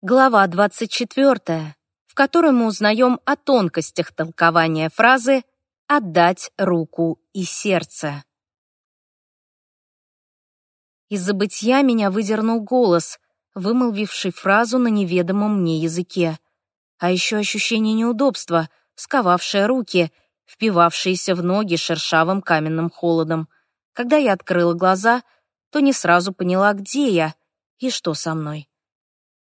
Глава 24, в которой мы узнаем о тонкостях толкования фразы «отдать руку и сердце». Из забытья меня выдернул голос, вымолвивший фразу на неведомом мне языке. А еще ощущение неудобства, сковавшее руки, впивавшиеся в ноги шершавым каменным холодом. Когда я открыла глаза, то не сразу поняла, где я и что со мной.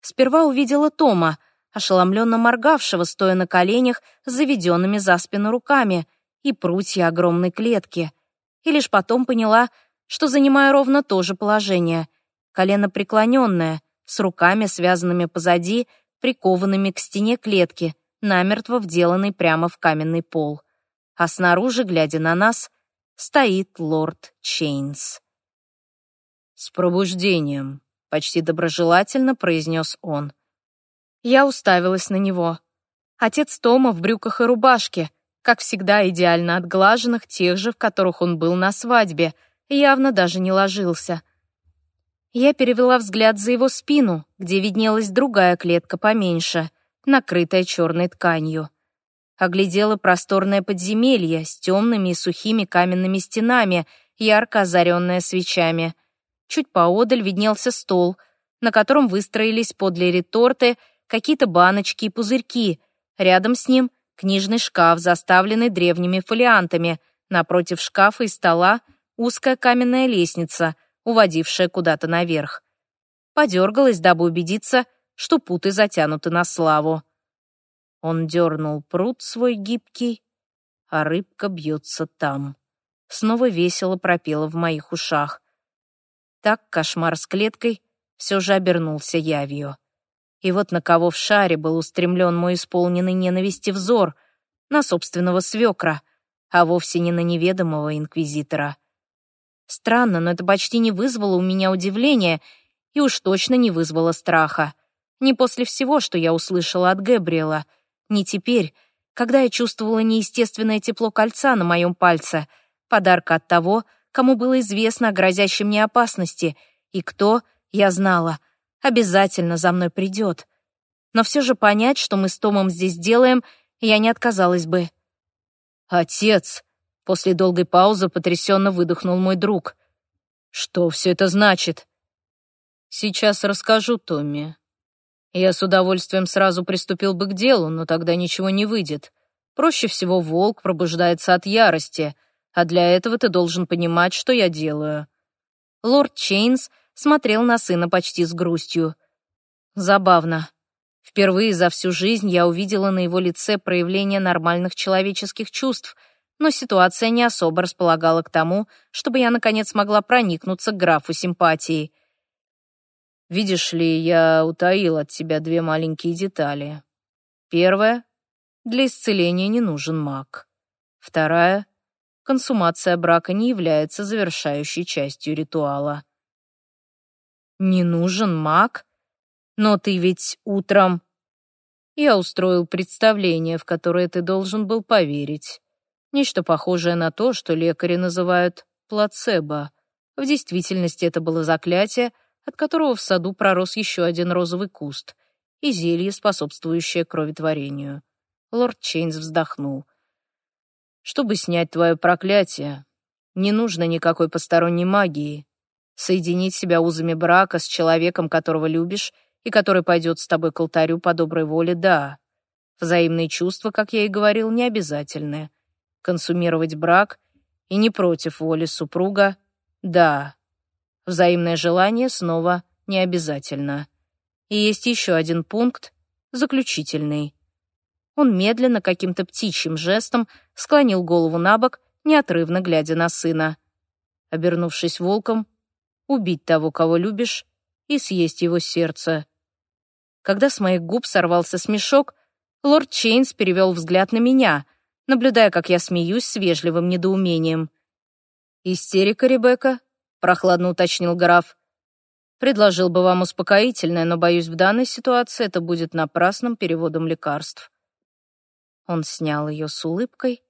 Сперва увидела Тома, ошеломленно моргавшего, стоя на коленях с заведенными за спину руками и прутья огромной клетки. И лишь потом поняла, что занимаю ровно то же положение. Колено преклоненное, с руками, связанными позади, прикованными к стене клетки, намертво вделанной прямо в каменный пол. А снаружи, глядя на нас, стоит лорд Чейнс. «С пробуждением», — почти доброжелательно произнес он. Я уставилась на него. Отец Тома в брюках и рубашке, как всегда идеально отглаженных, тех же, в которых он был на свадьбе, явно даже не ложился. Я перевела взгляд за его спину, где виднелась другая клетка поменьше, накрытая черной тканью. Оглядела просторное подземелье с темными и сухими каменными стенами, ярко озаренное свечами — Чуть поодаль виднелся стол, на котором выстроились подле реторты какие-то баночки и пузырьки. Рядом с ним книжный шкаф, заставленный древними фолиантами. Напротив шкафа и стола узкая каменная лестница, уводившая куда-то наверх. Подергалась, дабы убедиться, что путы затянуты на славу. Он дернул пруд свой гибкий, а рыбка бьется там. Снова весело пропела в моих ушах. Так кошмар с клеткой все же обернулся явью. И вот на кого в шаре был устремлен мой исполненный ненависти взор, на собственного свекра, а вовсе не на неведомого инквизитора. Странно, но это почти не вызвало у меня удивления и уж точно не вызвало страха. Не после всего, что я услышала от Гэбриэла, не теперь, когда я чувствовала неестественное тепло кольца на моем пальце, подарка от того, кому было известно о грозящей мне опасности, и кто, я знала, обязательно за мной придет. Но все же понять, что мы с Томом здесь делаем, я не отказалась бы. «Отец!» — после долгой паузы потрясенно выдохнул мой друг. «Что все это значит?» «Сейчас расскажу, Томми. Я с удовольствием сразу приступил бы к делу, но тогда ничего не выйдет. Проще всего волк пробуждается от ярости — а для этого ты должен понимать, что я делаю». Лорд Чейнс смотрел на сына почти с грустью. Забавно. Впервые за всю жизнь я увидела на его лице проявление нормальных человеческих чувств, но ситуация не особо располагала к тому, чтобы я, наконец, могла проникнуться к графу симпатии. «Видишь ли, я утаил от тебя две маленькие детали. Первая — для исцеления не нужен маг. Вторая — консумация брака не является завершающей частью ритуала. «Не нужен маг? Но ты ведь утром...» Я устроил представление, в которое ты должен был поверить. Нечто похожее на то, что лекари называют плацебо. В действительности это было заклятие, от которого в саду пророс еще один розовый куст и зелье, способствующее кроветворению. Лорд Чейнс вздохнул. Чтобы снять твое проклятие, не нужно никакой посторонней магии. Соединить себя узами брака с человеком, которого любишь, и который пойдет с тобой к алтарю по доброй воле, да. Взаимные чувства, как я и говорил, не обязательны. Консумировать брак и не против воли супруга, да. Взаимное желание снова не обязательно. И есть еще один пункт, заключительный. Он медленно, каким-то птичьим жестом, склонил голову на бок, неотрывно глядя на сына. Обернувшись волком, убить того, кого любишь, и съесть его сердце. Когда с моих губ сорвался смешок, лорд Чейнс перевел взгляд на меня, наблюдая, как я смеюсь с вежливым недоумением. «Истерика, Ребекка?» — прохладно уточнил граф. «Предложил бы вам успокоительное, но, боюсь, в данной ситуации это будет напрасным переводом лекарств». Он снял ее с улыбкой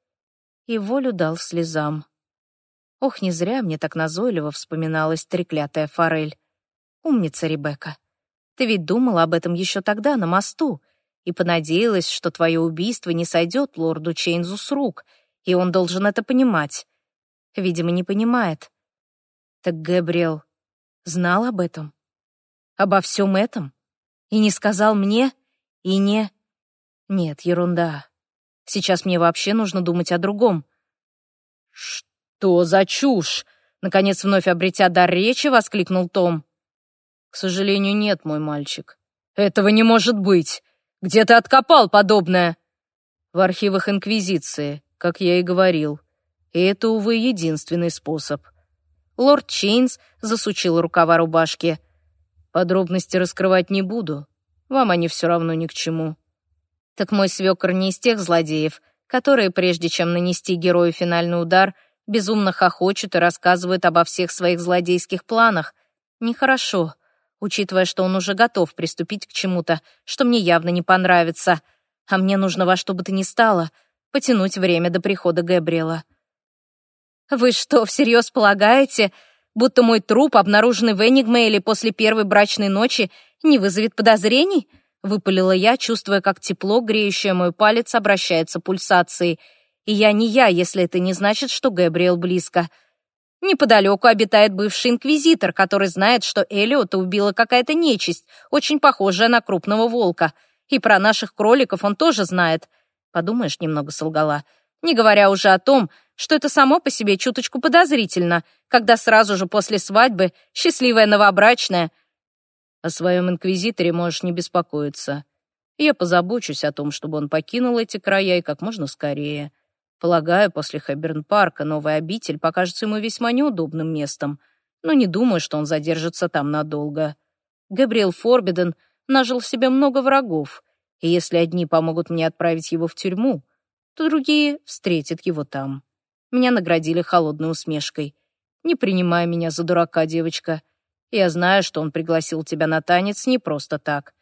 и волю дал слезам. Ох, не зря мне так назойливо вспоминалась треклятая форель. Умница Ребекка. Ты ведь думала об этом еще тогда, на мосту, и понадеялась, что твое убийство не сойдет лорду Чейнзу с рук, и он должен это понимать. Видимо, не понимает. Так Габриэл знал об этом? Обо всем этом? И не сказал мне? И не... Нет, ерунда. Сейчас мне вообще нужно думать о другом. «Что за чушь?» Наконец, вновь обретя дар речи, воскликнул Том. «К сожалению, нет, мой мальчик. Этого не может быть. Где ты откопал подобное?» «В архивах Инквизиции, как я и говорил. И это, увы, единственный способ». Лорд Чейнс засучил рукава рубашки. «Подробности раскрывать не буду. Вам они все равно ни к чему». Так мой свекор не из тех злодеев, которые, прежде чем нанести герою финальный удар, безумно хохочут и рассказывают обо всех своих злодейских планах. Нехорошо, учитывая, что он уже готов приступить к чему-то, что мне явно не понравится. А мне нужно во что бы то ни стало потянуть время до прихода Габриэла. «Вы что, всерьез полагаете, будто мой труп, обнаруженный в Энигмейле после первой брачной ночи, не вызовет подозрений?» — выпалила я, чувствуя, как тепло, греющее мой палец, обращается пульсацией. «И я не я, если это не значит, что Габриэл близко. Неподалеку обитает бывший инквизитор, который знает, что Элиота убила какая-то нечисть, очень похожая на крупного волка. И про наших кроликов он тоже знает. Подумаешь, немного солгала. Не говоря уже о том, что это само по себе чуточку подозрительно, когда сразу же после свадьбы счастливая новобрачная о своем инквизиторе можешь не беспокоиться. Я позабочусь о том, чтобы он покинул эти края и как можно скорее. Полагаю, после Хэбберн-парка новая обитель покажется ему весьма неудобным местом, но не думаю, что он задержится там надолго. Габриэл Форбиден нажил себе много врагов, и если одни помогут мне отправить его в тюрьму, то другие встретят его там. Меня наградили холодной усмешкой. «Не принимай меня за дурака, девочка. Я знаю, что он пригласил тебя на танец не просто так.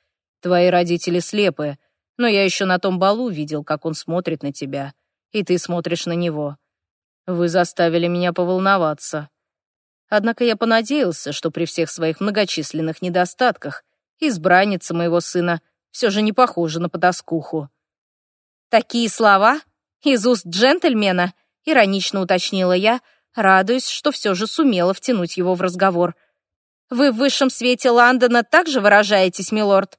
Твои родители слепы, но я еще на том балу видел, как он смотрит на тебя, и ты смотришь на него. Вы заставили меня поволноваться. Однако я понадеялся, что при всех своих многочисленных недостатках избранница моего сына все же не похожа на потаскуху. «Такие слова? Из уст джентльмена?» — иронично уточнила я, радуясь, что все же сумела втянуть его в разговор — вы в высшем свете Лондона также выражаетесь, милорд?»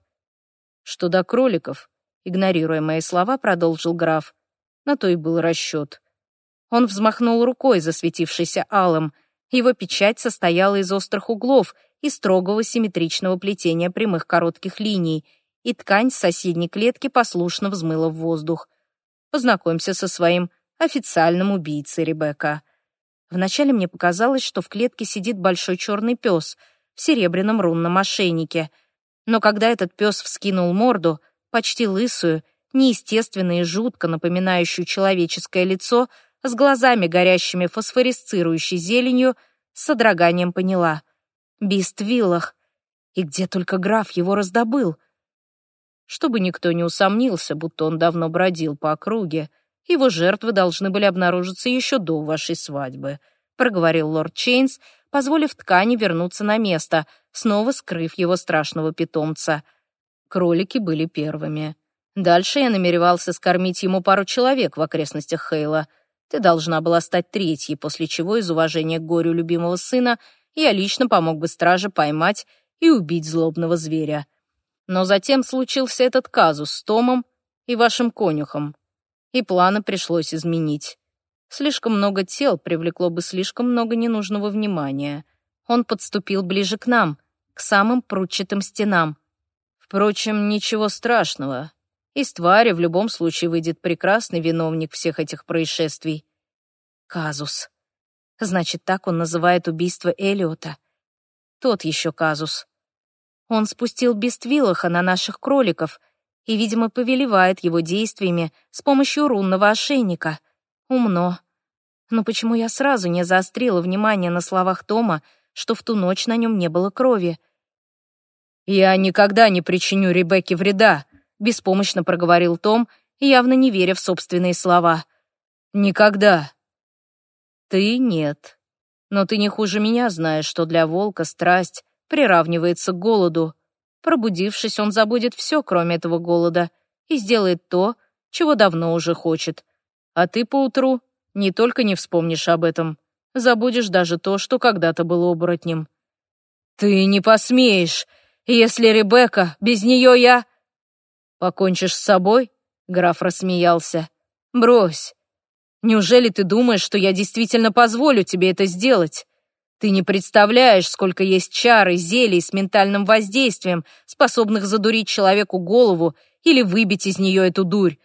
«Что до кроликов?» Игнорируя мои слова, продолжил граф. На то и был расчет. Он взмахнул рукой, засветившейся алым. Его печать состояла из острых углов и строгого симметричного плетения прямых коротких линий, и ткань с соседней клетки послушно взмыла в воздух. Познакомься со своим официальным убийцей, Ребекка. Вначале мне показалось, что в клетке сидит большой черный пес — в серебряном рунном ошейнике. Но когда этот пес вскинул морду, почти лысую, неестественно и жутко напоминающую человеческое лицо, с глазами, горящими фосфорисцирующей зеленью, с содроганием поняла. Бист Виллах. И где только граф его раздобыл? Чтобы никто не усомнился, будто он давно бродил по округе, его жертвы должны были обнаружиться еще до вашей свадьбы, проговорил лорд Чейнс, позволив ткани вернуться на место, снова скрыв его страшного питомца. Кролики были первыми. Дальше я намеревался скормить ему пару человек в окрестностях Хейла. Ты должна была стать третьей, после чего из уважения к горю любимого сына я лично помог бы страже поймать и убить злобного зверя. Но затем случился этот казус с Томом и вашим конюхом, и планы пришлось изменить. Слишком много тел привлекло бы слишком много ненужного внимания. Он подступил ближе к нам, к самым прутчатым стенам. Впрочем, ничего страшного. Из твари в любом случае выйдет прекрасный виновник всех этих происшествий. Казус. Значит, так он называет убийство Элиота. Тот еще казус. Он спустил Бествилаха на наших кроликов и, видимо, повелевает его действиями с помощью рунного ошейника — Умно. Но почему я сразу не заострила внимание на словах Тома, что в ту ночь на нем не было крови? «Я никогда не причиню Ребекке вреда», — беспомощно проговорил Том, явно не веря в собственные слова. «Никогда». «Ты нет. Но ты не хуже меня знаешь, что для волка страсть приравнивается к голоду. Пробудившись, он забудет все, кроме этого голода, и сделает то, чего давно уже хочет. А ты поутру не только не вспомнишь об этом, забудешь даже то, что когда-то было оборотнем. «Ты не посмеешь! Если Ребекка, без нее я...» «Покончишь с собой?» — граф рассмеялся. «Брось. Неужели ты думаешь, что я действительно позволю тебе это сделать? Ты не представляешь, сколько есть чар и зелий с ментальным воздействием, способных задурить человеку голову или выбить из нее эту дурь.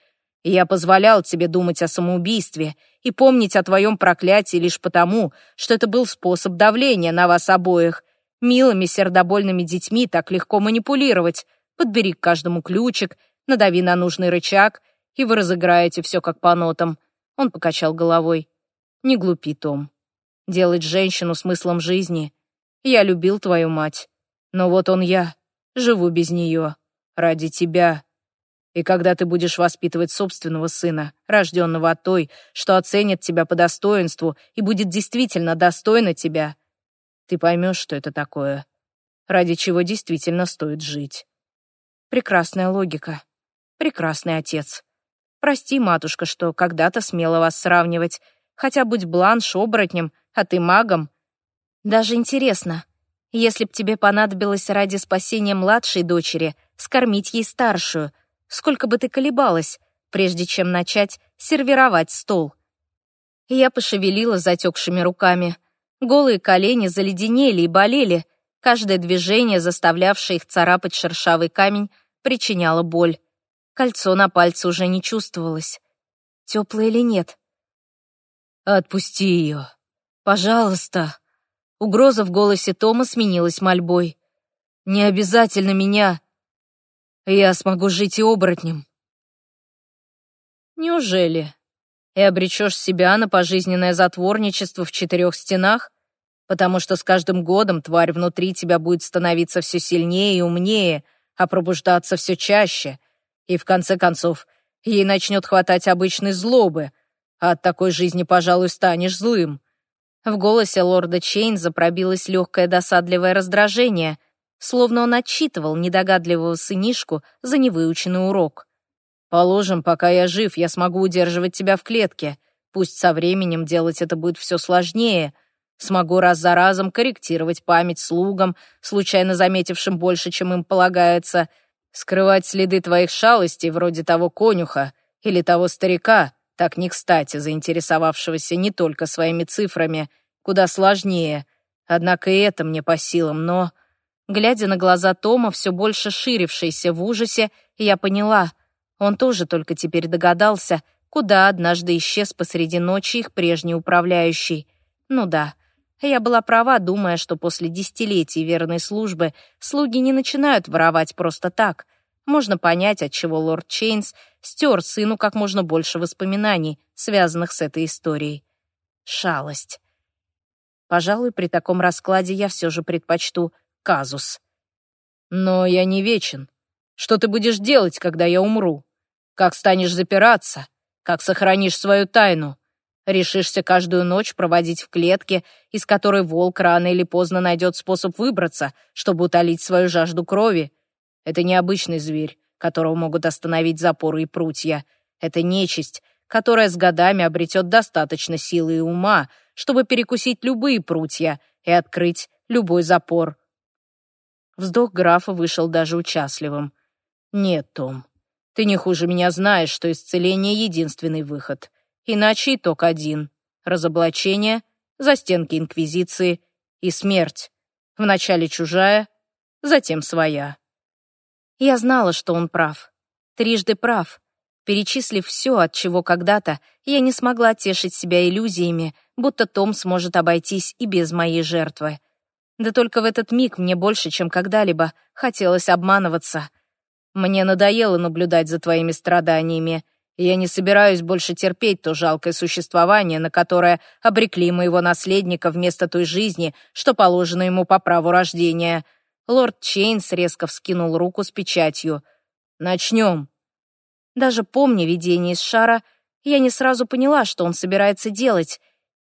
Я позволял тебе думать о самоубийстве и помнить о твоем проклятии лишь потому, что это был способ давления на вас обоих. Милыми сердобольными детьми так легко манипулировать. Подбери к каждому ключик, надави на нужный рычаг, и вы разыграете все как по нотам. Он покачал головой. Не глупи, Том делать женщину смыслом жизни. Я любил твою мать, но вот он я, живу без нее, ради тебя. И когда ты будешь воспитывать собственного сына, рожденного от той, что оценит тебя по достоинству и будет действительно достойна тебя, ты поймешь, что это такое, ради чего действительно стоит жить. Прекрасная логика. Прекрасный отец. Прости, матушка, что когда-то смела вас сравнивать, хотя будь Бланш оборотнем, а ты магом. Даже интересно, если б тебе понадобилось ради спасения младшей дочери скормить ей старшую, сколько бы ты колебалась, прежде чем начать сервировать стол? Я пошевелила затекшими руками. Голые колени заледенели и болели. Каждое движение, заставлявшее их царапать шершавый камень, причиняло боль. Кольцо на пальце уже не чувствовалось. Теплое или нет? «Отпусти ее», Пожалуйста. Угроза в голосе Тома сменилась мольбой. Не обязательно меня. Я смогу жить и оборотнем. Неужели? И обречешь себя на пожизненное затворничество в четырех стенах? Потому что с каждым годом тварь внутри тебя будет становиться все сильнее и умнее, а пробуждаться все чаще. И в конце концов, ей начнет хватать обычной злобы, а от такой жизни, пожалуй, станешь злым. В голосе лорда Чейнза пробилось легкое досадливое раздражение, словно он отчитывал недогадливого сынишку за невыученный урок. «Положим, пока я жив, я смогу удерживать тебя в клетке. Пусть со временем делать это будет все сложнее. Смогу раз за разом корректировать память слугам, случайно заметившим больше, чем им полагается, скрывать следы твоих шалостей, вроде того конюха или того старика, так не кстати заинтересовавшегося не только своими цифрами, куда сложнее. Однако и это мне по силам, но... Глядя на глаза Тома, все больше ширившиеся в ужасе, я поняла, он тоже только теперь догадался, куда однажды исчез посреди ночи их прежний управляющий. Ну да, я была права, думая, что после десятилетий верной службы слуги не начинают воровать просто так. Можно понять, отчего лорд Чейнс стер сыну как можно больше воспоминаний, связанных с этой историей. Шалость. Пожалуй, при таком раскладе я все же предпочту казус. Но я не вечен. Что ты будешь делать, когда я умру? Как станешь запираться? Как сохранишь свою тайну? Решишься каждую ночь проводить в клетке, из которой волк рано или поздно найдет способ выбраться, чтобы утолить свою жажду крови? Это необычный зверь, которого могут остановить запоры и прутья. Это нечисть, которая с годами обретет достаточно силы и ума, чтобы перекусить любые прутья и открыть любой запор. Вздох графа вышел даже участливым. «Нет, Том, ты не хуже меня знаешь, что исцеление — единственный выход. Иначе итог один — разоблачение, застенки Инквизиции и смерть. Вначале чужая, затем своя». Я знала, что он прав. Трижды прав. Перечислив все, от чего когда-то, я не смогла тешить себя иллюзиями, будто Том сможет обойтись и без моей жертвы. Да только в этот миг мне больше, чем когда-либо, хотелось обманываться. Мне надоело наблюдать за твоими страданиями, я не собираюсь больше терпеть то жалкое существование, на которое обрекли моего наследника вместо той жизни, что положено ему по праву рождения — Лорд Чейнс резко вскинул руку с печатью. «Начнем». Даже помня видение из шара, я не сразу поняла, что он собирается делать,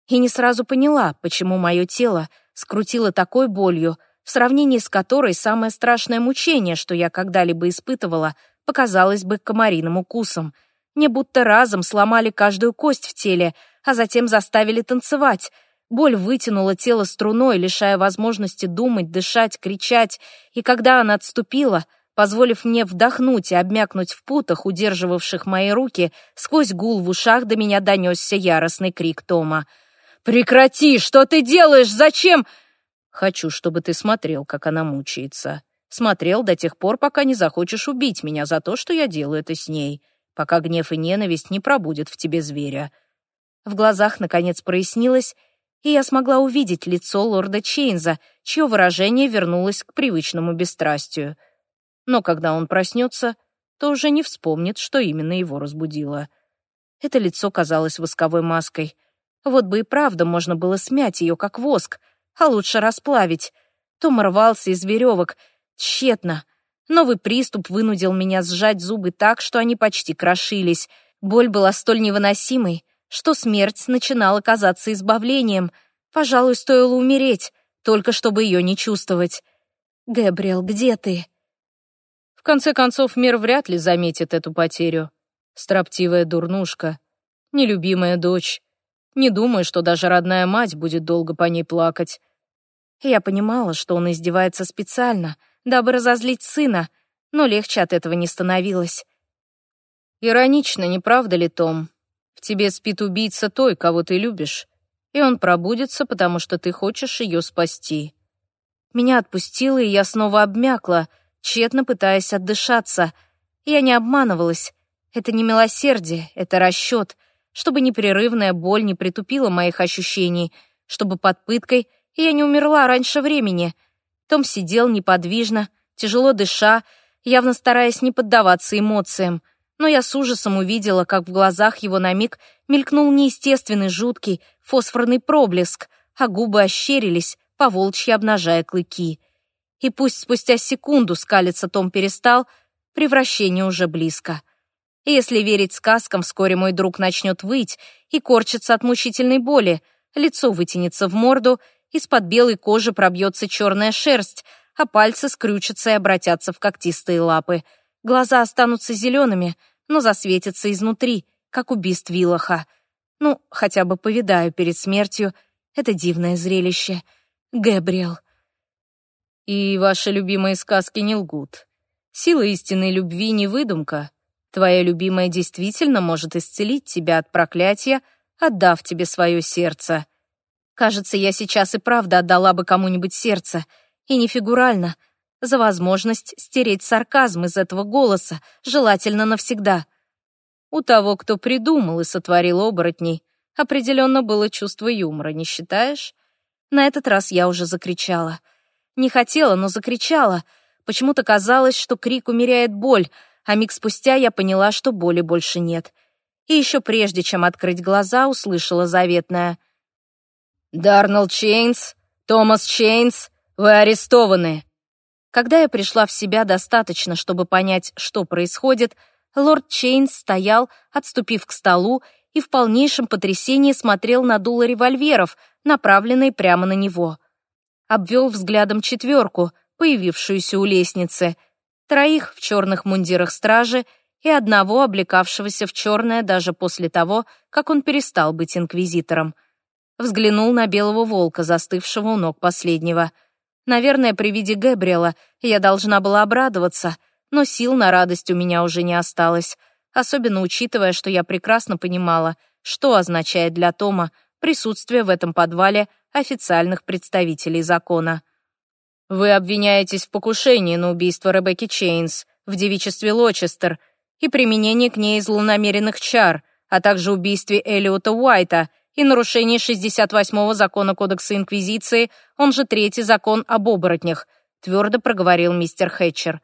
и не сразу поняла, почему мое тело скрутило такой болью, в сравнении с которой самое страшное мучение, что я когда-либо испытывала, показалось бы комариным укусом. Мне будто разом сломали каждую кость в теле, а затем заставили танцевать. Боль вытянула тело струной, лишая возможности думать, дышать, кричать, и когда она отступила — позволив мне вдохнуть и обмякнуть в путах, удерживавших мои руки, сквозь гул в ушах до меня донесся яростный крик Тома. «Прекрати! Что ты делаешь? Зачем?» «Хочу, чтобы ты смотрел, как она мучается. Смотрел до тех пор, пока не захочешь убить меня за то, что я делаю это с ней, пока гнев и ненависть не пробудят в тебе зверя». В глазах, наконец, прояснилось, и я смогла увидеть лицо лорда Чейнза, чье выражение вернулось к привычному бесстрастию — но когда он проснется, то уже не вспомнит, что именно его разбудило. Это лицо казалось восковой маской. Вот бы и правда можно было смять ее, как воск, а лучше расплавить. Том рвался из веревок, тщетно. Новый приступ вынудил меня сжать зубы так, что они почти крошились. Боль была столь невыносимой, что смерть начинала казаться избавлением. Пожалуй, стоило умереть, только чтобы ее не чувствовать. «Гэбриэл, где ты?» конце концов, мир вряд ли заметит эту потерю. Строптивая дурнушка, нелюбимая дочь. Не думаю, что даже родная мать будет долго по ней плакать. Я понимала, что он издевается специально, дабы разозлить сына, но легче от этого не становилось. Иронично, не правда ли, Том? В тебе спит убийца той, кого ты любишь, и он пробудется, потому что ты хочешь ее спасти. Меня отпустило, и я снова обмякла — тщетно пытаясь отдышаться. Я не обманывалась. Это не милосердие, это расчет, чтобы непрерывная боль не притупила моих ощущений, чтобы под пыткой я не умерла раньше времени. Том сидел неподвижно, тяжело дыша, явно стараясь не поддаваться эмоциям, но я с ужасом увидела, как в глазах его на миг мелькнул неестественный жуткий фосфорный проблеск, а губы ощерились, поволчьи обнажая клыки. И пусть спустя секунду скалиться Том перестал, превращение уже близко. И если верить сказкам, вскоре мой друг начнет выть и корчиться от мучительной боли, лицо вытянется в морду, из-под белой кожи пробьется черная шерсть, а пальцы скрючатся и обратятся в когтистые лапы. Глаза останутся зелеными, но засветятся изнутри, как убийств Вилоха. Ну, хотя бы повидаю перед смертью это дивное зрелище. Гэбриэл, и ваши любимые сказки не лгут. Сила истинной любви не выдумка. Твоя любимая действительно может исцелить тебя от проклятия, отдав тебе свое сердце. Кажется, я сейчас и правда отдала бы кому-нибудь сердце, и не фигурально, за возможность стереть сарказм из этого голоса, желательно навсегда. У того, кто придумал и сотворил оборотней, определенно было чувство юмора, не считаешь? На этот раз я уже закричала — не хотела, но закричала. Почему-то казалось, что крик умеряет боль, а миг спустя я поняла, что боли больше нет. И еще прежде, чем открыть глаза, услышала заветное. «Дарнелл Чейнс, Томас Чейнс, вы арестованы!» Когда я пришла в себя достаточно, чтобы понять, что происходит, лорд Чейнс стоял, отступив к столу, и в полнейшем потрясении смотрел на дуло револьверов, направленные прямо на него обвел взглядом четверку, появившуюся у лестницы, троих в черных мундирах стражи и одного, облекавшегося в черное даже после того, как он перестал быть инквизитором. Взглянул на белого волка, застывшего у ног последнего. Наверное, при виде Гэбриэла я должна была обрадоваться, но сил на радость у меня уже не осталось, особенно учитывая, что я прекрасно понимала, что означает для Тома присутствие в этом подвале официальных представителей закона. Вы обвиняетесь в покушении на убийство Ребекки Чейнс в девичестве Лочестер и применении к ней злонамеренных чар, а также убийстве Элиота Уайта и нарушении 68-го закона Кодекса Инквизиции, он же третий закон об оборотнях, твердо проговорил мистер Хэтчер.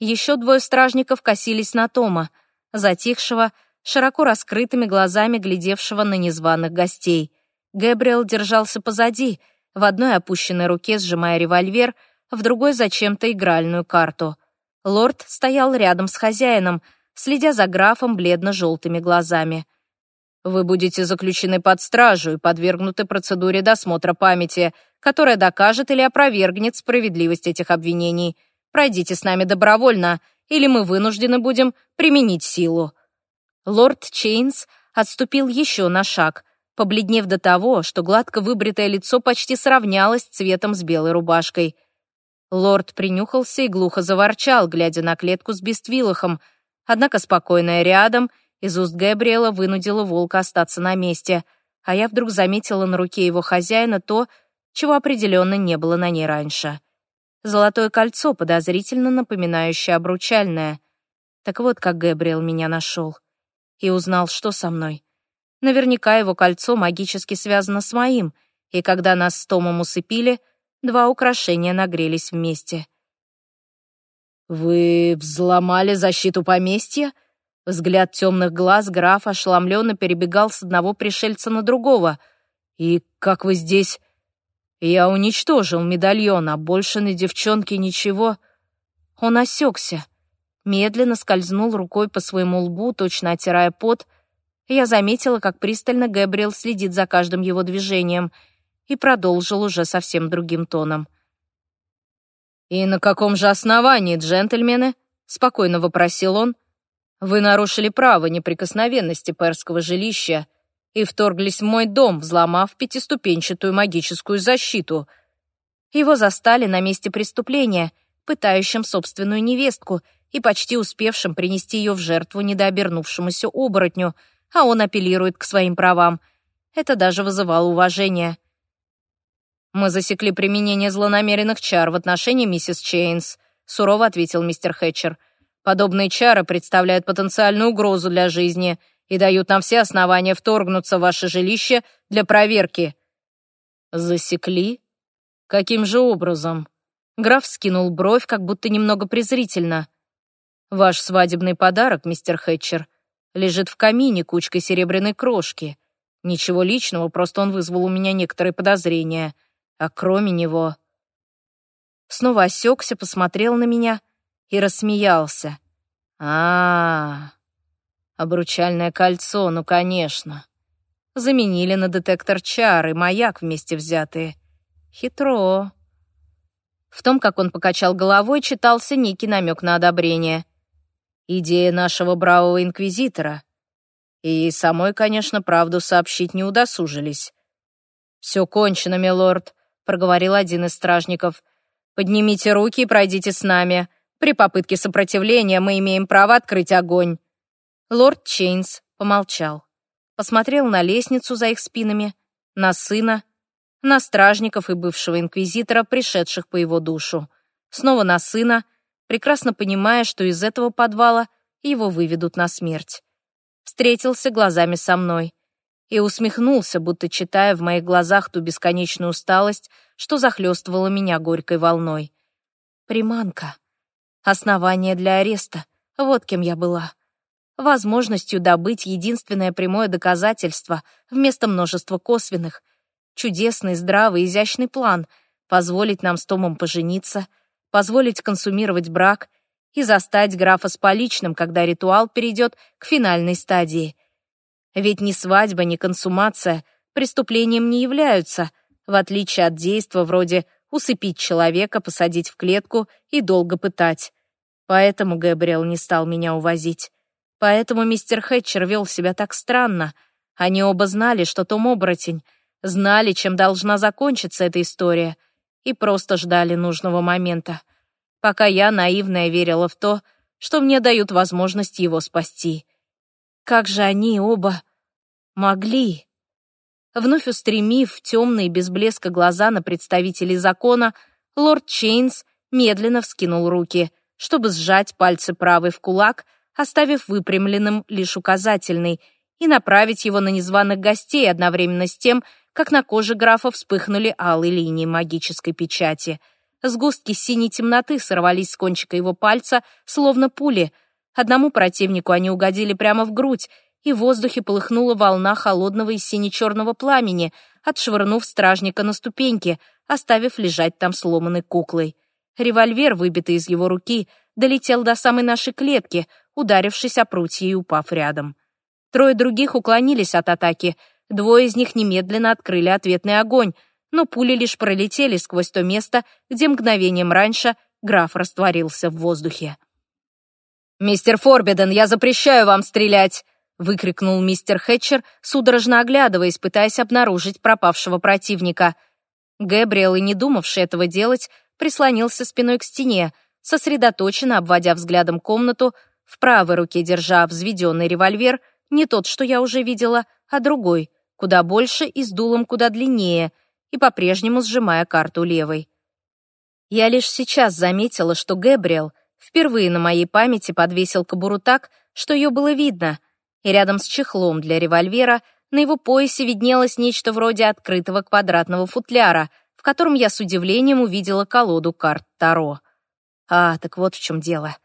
Еще двое стражников косились на Тома, затихшего, широко раскрытыми глазами глядевшего на незваных гостей. Гэбриэл держался позади, в одной опущенной руке сжимая револьвер, в другой зачем-то игральную карту. Лорд стоял рядом с хозяином, следя за графом бледно-желтыми глазами. «Вы будете заключены под стражу и подвергнуты процедуре досмотра памяти, которая докажет или опровергнет справедливость этих обвинений. Пройдите с нами добровольно, или мы вынуждены будем применить силу». Лорд Чейнс отступил еще на шаг, побледнев до того, что гладко выбритое лицо почти сравнялось цветом с белой рубашкой. Лорд принюхался и глухо заворчал, глядя на клетку с Бествилохом, однако спокойная рядом из уст Габриэла вынудила волка остаться на месте, а я вдруг заметила на руке его хозяина то, чего определенно не было на ней раньше. Золотое кольцо, подозрительно напоминающее обручальное. Так вот, как Гэбриэл меня нашел. И узнал, что со мной. Наверняка его кольцо магически связано с моим, и когда нас с Томом усыпили, два украшения нагрелись вместе. «Вы взломали защиту поместья?» Взгляд темных глаз графа ошеломленно перебегал с одного пришельца на другого. «И как вы здесь?» «Я уничтожил медальон, а больше на девчонке ничего». Он осекся, медленно скользнул рукой по своему лбу, точно оттирая пот, я заметила, как пристально Гэбриэл следит за каждым его движением и продолжил уже совсем другим тоном. «И на каком же основании, джентльмены?» — спокойно вопросил он. «Вы нарушили право неприкосновенности перского жилища и вторглись в мой дом, взломав пятиступенчатую магическую защиту. Его застали на месте преступления, пытающим собственную невестку и почти успевшим принести ее в жертву недообернувшемуся оборотню — а он апеллирует к своим правам. Это даже вызывало уважение. «Мы засекли применение злонамеренных чар в отношении миссис Чейнс», сурово ответил мистер Хэтчер. «Подобные чары представляют потенциальную угрозу для жизни и дают нам все основания вторгнуться в ваше жилище для проверки». «Засекли? Каким же образом?» Граф скинул бровь, как будто немного презрительно. «Ваш свадебный подарок, мистер Хэтчер, лежит в камине кучкой серебряной крошки. Ничего личного, просто он вызвал у меня некоторые подозрения. А кроме него... Снова осекся, посмотрел на меня и рассмеялся. а, -а, -а обручальное кольцо, ну, конечно. Заменили на детектор чары, маяк вместе взятые. Хитро. В том, как он покачал головой, читался некий намек на одобрение — идея нашего бравого инквизитора. И самой, конечно, правду сообщить не удосужились. «Все кончено, милорд», — проговорил один из стражников. «Поднимите руки и пройдите с нами. При попытке сопротивления мы имеем право открыть огонь». Лорд Чейнс помолчал. Посмотрел на лестницу за их спинами, на сына, на стражников и бывшего инквизитора, пришедших по его душу. Снова на сына — прекрасно понимая, что из этого подвала его выведут на смерть. Встретился глазами со мной и усмехнулся, будто читая в моих глазах ту бесконечную усталость, что захлестывала меня горькой волной. Приманка. Основание для ареста. Вот кем я была. Возможностью добыть единственное прямое доказательство вместо множества косвенных. Чудесный, здравый, изящный план — позволить нам с Томом пожениться — позволить консумировать брак и застать графа с поличным, когда ритуал перейдет к финальной стадии. Ведь ни свадьба, ни консумация преступлением не являются, в отличие от действа вроде усыпить человека, посадить в клетку и долго пытать. Поэтому Гэбриэл не стал меня увозить. Поэтому мистер Хэтчер вел себя так странно. Они оба знали, что Том оборотень, знали, чем должна закончиться эта история — и просто ждали нужного момента, пока я, наивная, верила в то, что мне дают возможность его спасти. Как же они оба могли? Вновь устремив темные без блеска глаза на представителей закона, лорд Чейнс медленно вскинул руки, чтобы сжать пальцы правой в кулак, оставив выпрямленным лишь указательный, и направить его на незваных гостей одновременно с тем, как на коже графа вспыхнули алые линии магической печати. Сгустки синей темноты сорвались с кончика его пальца, словно пули. Одному противнику они угодили прямо в грудь, и в воздухе полыхнула волна холодного и сине-черного пламени, отшвырнув стражника на ступеньки, оставив лежать там сломанной куклой. Револьвер, выбитый из его руки, долетел до самой нашей клетки, ударившись о прутье и упав рядом. Трое других уклонились от атаки — Двое из них немедленно открыли ответный огонь, но пули лишь пролетели сквозь то место, где мгновением раньше граф растворился в воздухе. «Мистер Форбиден, я запрещаю вам стрелять!» — выкрикнул мистер Хэтчер, судорожно оглядываясь, пытаясь обнаружить пропавшего противника. Гэбриэл, и не думавший этого делать, прислонился спиной к стене, сосредоточенно обводя взглядом комнату, в правой руке держа взведенный револьвер, не тот, что я уже видела, а другой, куда больше и с дулом куда длиннее, и по-прежнему сжимая карту левой. Я лишь сейчас заметила, что Гэбриэл впервые на моей памяти подвесил кобуру так, что ее было видно, и рядом с чехлом для револьвера на его поясе виднелось нечто вроде открытого квадратного футляра, в котором я с удивлением увидела колоду карт Таро. А, так вот в чем дело.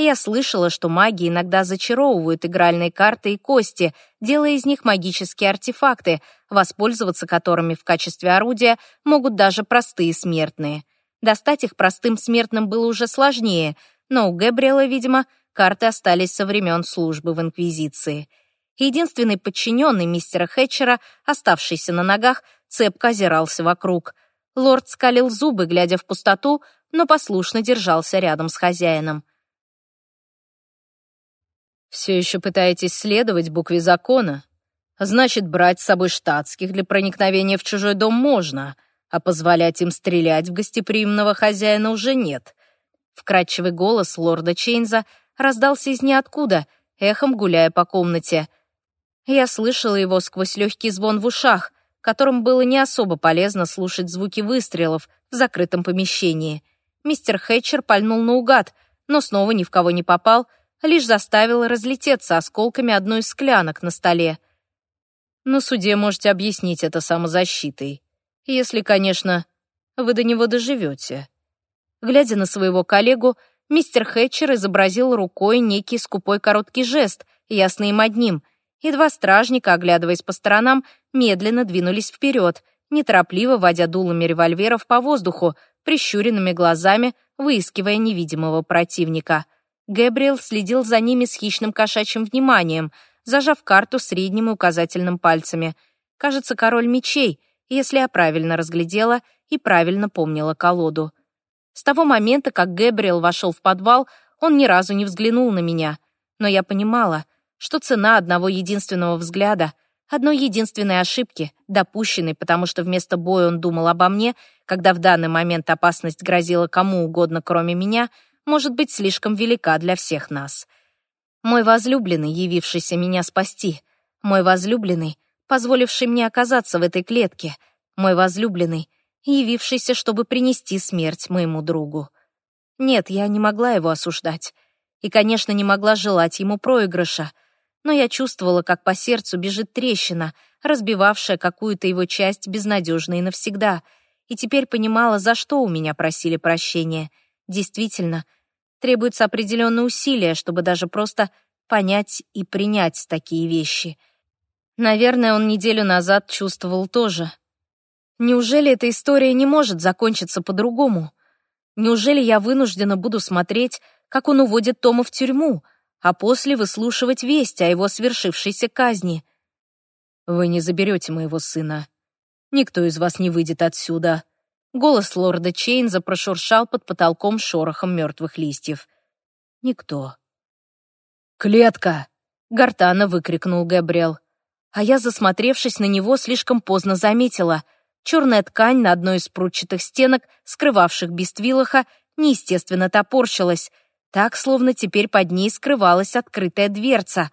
Я слышала, что маги иногда зачаровывают игральные карты и кости, делая из них магические артефакты, воспользоваться которыми в качестве орудия могут даже простые смертные. Достать их простым смертным было уже сложнее, но у Гэбриэла, видимо, карты остались со времен службы в Инквизиции. Единственный подчиненный мистера Хэтчера, оставшийся на ногах, цепко озирался вокруг. Лорд скалил зубы, глядя в пустоту, но послушно держался рядом с хозяином. «Все еще пытаетесь следовать букве закона? Значит, брать с собой штатских для проникновения в чужой дом можно», а позволять им стрелять в гостеприимного хозяина уже нет. Вкрадчивый голос лорда Чейнза раздался из ниоткуда, эхом гуляя по комнате. Я слышала его сквозь легкий звон в ушах, которым было не особо полезно слушать звуки выстрелов в закрытом помещении. Мистер Хэтчер пальнул наугад, но снова ни в кого не попал, лишь заставил разлететься осколками одной из склянок на столе. На суде можете объяснить это самозащитой. Если, конечно, вы до него доживете. Глядя на своего коллегу, мистер Хэтчер изобразил рукой некий скупой короткий жест, ясный им одним, и два стражника, оглядываясь по сторонам, медленно двинулись вперед, неторопливо водя дулами револьверов по воздуху, прищуренными глазами, выискивая невидимого противника. Гэбриэл следил за ними с хищным кошачьим вниманием, зажав карту средним и указательным пальцами. Кажется, король мечей — если я правильно разглядела и правильно помнила колоду. С того момента, как Гэбриэл вошел в подвал, он ни разу не взглянул на меня, но я понимала, что цена одного единственного взгляда, одной единственной ошибки, допущенной, потому что вместо боя он думал обо мне, когда в данный момент опасность грозила кому угодно, кроме меня, может быть слишком велика для всех нас. Мой возлюбленный, явившийся меня спасти, мой возлюбленный, позволивший мне оказаться в этой клетке, мой возлюбленный, явившийся, чтобы принести смерть моему другу. Нет, я не могла его осуждать. И, конечно, не могла желать ему проигрыша. Но я чувствовала, как по сердцу бежит трещина, разбивавшая какую-то его часть безнадежно и навсегда. И теперь понимала, за что у меня просили прощения. Действительно, требуются определенные усилия, чтобы даже просто понять и принять такие вещи — Наверное, он неделю назад чувствовал тоже. Неужели эта история не может закончиться по-другому? Неужели я вынуждена буду смотреть, как он уводит Тома в тюрьму, а после выслушивать весть о его свершившейся казни? «Вы не заберете моего сына. Никто из вас не выйдет отсюда». Голос лорда Чейнза прошуршал под потолком шорохом мертвых листьев. «Никто». «Клетка!» — гортано выкрикнул Габриэл а я, засмотревшись на него, слишком поздно заметила. Черная ткань на одной из прутчатых стенок, скрывавших Биствилаха, неестественно топорщилась, так, словно теперь под ней скрывалась открытая дверца.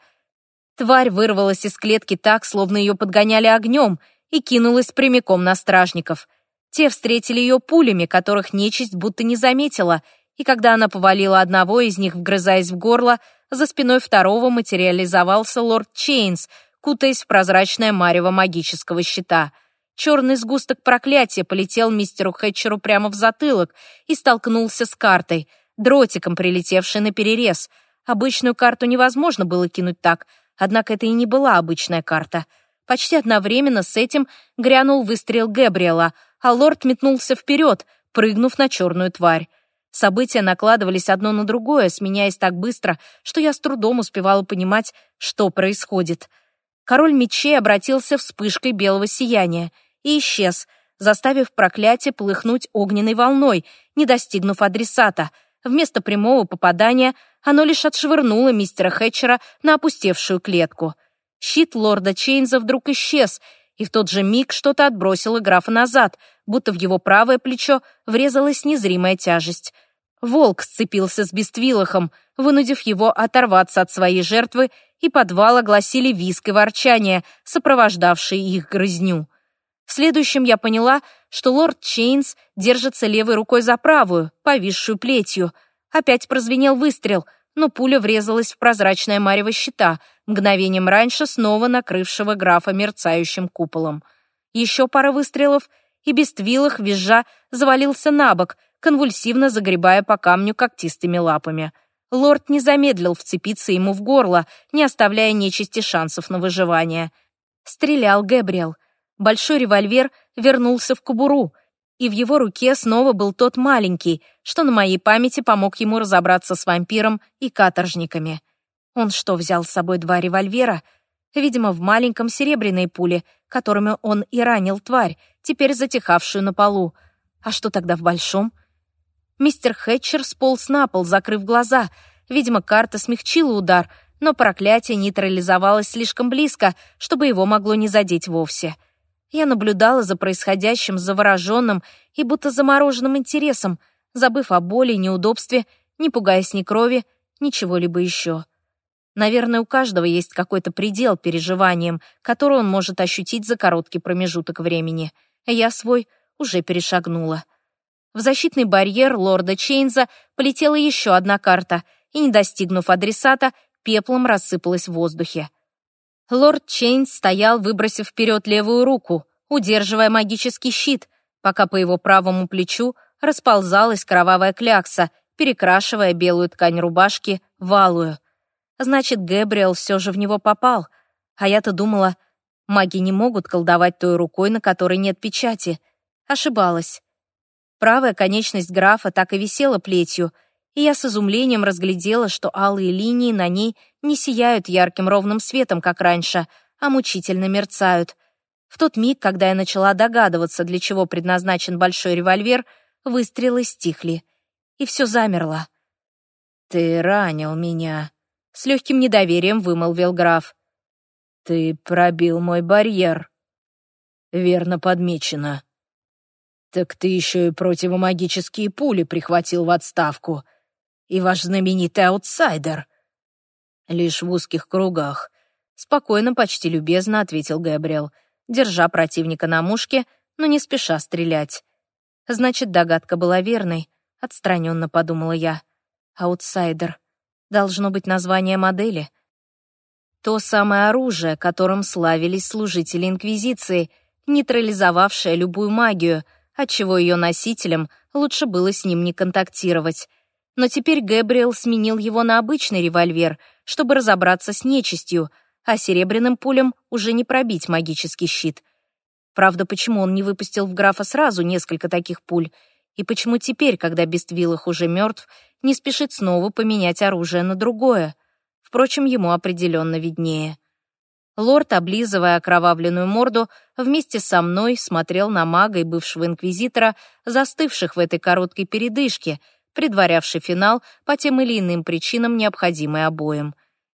Тварь вырвалась из клетки так, словно ее подгоняли огнем, и кинулась прямиком на стражников. Те встретили ее пулями, которых нечисть будто не заметила, и когда она повалила одного из них, вгрызаясь в горло, за спиной второго материализовался лорд Чейнс — кутаясь в прозрачное марево магического щита. Черный сгусток проклятия полетел мистеру Хэтчеру прямо в затылок и столкнулся с картой, дротиком, прилетевшей на перерез. Обычную карту невозможно было кинуть так, однако это и не была обычная карта. Почти одновременно с этим грянул выстрел Гэбриэла, а лорд метнулся вперед, прыгнув на черную тварь. События накладывались одно на другое, сменяясь так быстро, что я с трудом успевала понимать, что происходит — король мечей обратился вспышкой белого сияния и исчез, заставив проклятие полыхнуть огненной волной, не достигнув адресата. Вместо прямого попадания оно лишь отшвырнуло мистера Хэтчера на опустевшую клетку. Щит лорда Чейнза вдруг исчез, и в тот же миг что-то отбросило графа назад, будто в его правое плечо врезалась незримая тяжесть. Волк сцепился с Бествилохом, вынудив его оторваться от своей жертвы, и подвал огласили виск и ворчание, сопровождавшие их грызню. Следующим я поняла, что лорд Чейнс держится левой рукой за правую, повисшую плетью. Опять прозвенел выстрел, но пуля врезалась в прозрачное марево щита, мгновением раньше снова накрывшего графа мерцающим куполом. Еще пара выстрелов, и Бествилах, визжа, завалился на бок, конвульсивно загребая по камню когтистыми лапами. Лорд не замедлил вцепиться ему в горло, не оставляя нечисти шансов на выживание. Стрелял Гэбриэл. Большой револьвер вернулся в кобуру, и в его руке снова был тот маленький, что на моей памяти помог ему разобраться с вампиром и каторжниками. Он что, взял с собой два револьвера? Видимо, в маленьком серебряной пуле, которыми он и ранил тварь, теперь затихавшую на полу. А что тогда в большом? Мистер Хэтчер сполз на пол, закрыв глаза. Видимо, карта смягчила удар, но проклятие нейтрализовалось слишком близко, чтобы его могло не задеть вовсе. Я наблюдала за происходящим завороженным и будто замороженным интересом, забыв о боли и неудобстве, не пугаясь ни крови, ничего-либо еще. Наверное, у каждого есть какой-то предел переживаниям, который он может ощутить за короткий промежуток времени. Я свой уже перешагнула. В защитный барьер лорда Чейнза полетела еще одна карта и, не достигнув адресата, пеплом рассыпалась в воздухе. Лорд Чейнс стоял, выбросив вперед левую руку, удерживая магический щит, пока по его правому плечу расползалась кровавая клякса, перекрашивая белую ткань рубашки в алую. Значит, Гэбриэл все же в него попал. А я-то думала, маги не могут колдовать той рукой, на которой нет печати. Ошибалась. Правая конечность графа так и висела плетью, и я с изумлением разглядела, что алые линии на ней не сияют ярким ровным светом, как раньше, а мучительно мерцают. В тот миг, когда я начала догадываться, для чего предназначен большой револьвер, выстрелы стихли, и все замерло. «Ты ранил меня», — с легким недоверием вымолвил граф. «Ты пробил мой барьер». «Верно подмечено», так ты еще и противомагические пули прихватил в отставку. И ваш знаменитый аутсайдер. Лишь в узких кругах. Спокойно, почти любезно ответил Гэбриэл, держа противника на мушке, но не спеша стрелять. Значит, догадка была верной, отстраненно подумала я. Аутсайдер. Должно быть название модели. То самое оружие, которым славились служители Инквизиции, нейтрализовавшее любую магию — отчего ее носителям лучше было с ним не контактировать. Но теперь Гэбриэл сменил его на обычный револьвер, чтобы разобраться с нечистью, а серебряным пулем уже не пробить магический щит. Правда, почему он не выпустил в графа сразу несколько таких пуль, и почему теперь, когда Бествилах уже мертв, не спешит снова поменять оружие на другое? Впрочем, ему определенно виднее. Лорд, облизывая окровавленную морду, вместе со мной смотрел на мага и бывшего инквизитора, застывших в этой короткой передышке, предварявший финал по тем или иным причинам, необходимый обоим.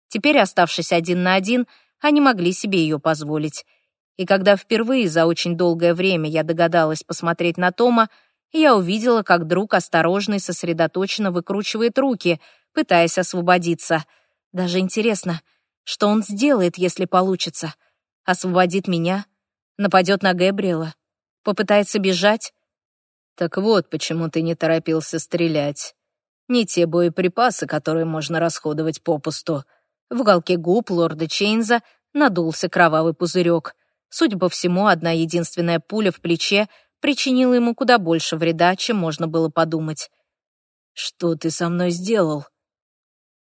Теперь, оставшись один на один, они могли себе ее позволить. И когда впервые за очень долгое время я догадалась посмотреть на Тома, я увидела, как друг осторожно и сосредоточенно выкручивает руки, пытаясь освободиться. Даже интересно — что он сделает, если получится? Освободит меня? Нападет на Гэбриэла? Попытается бежать? Так вот, почему ты не торопился стрелять. Не те боеприпасы, которые можно расходовать попусту. В уголке губ лорда Чейнза надулся кровавый пузырек. Судя по всему, одна единственная пуля в плече причинила ему куда больше вреда, чем можно было подумать. «Что ты со мной сделал?»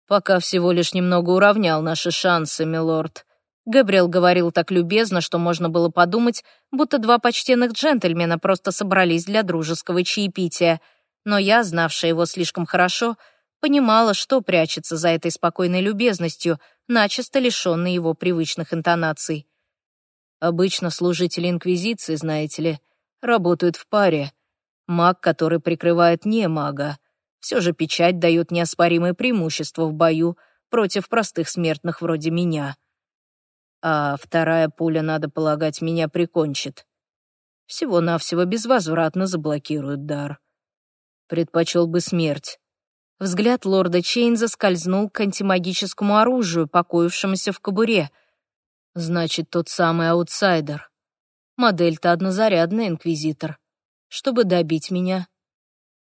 «Пока всего лишь немного уравнял наши шансы, милорд». Габриэл говорил так любезно, что можно было подумать, будто два почтенных джентльмена просто собрались для дружеского чаепития. Но я, знавшая его слишком хорошо, понимала, что прячется за этой спокойной любезностью, начисто лишенной его привычных интонаций. Обычно служители Инквизиции, знаете ли, работают в паре. Маг, который прикрывает не мага. Все же печать дает неоспоримое преимущество в бою против простых смертных вроде меня. А вторая пуля, надо полагать, меня прикончит. Всего-навсего безвозвратно заблокирует дар. Предпочел бы смерть. Взгляд лорда Чейнза скользнул к антимагическому оружию, покоившемуся в кобуре. Значит, тот самый аутсайдер. Модель-то однозарядная, инквизитор. Чтобы добить меня,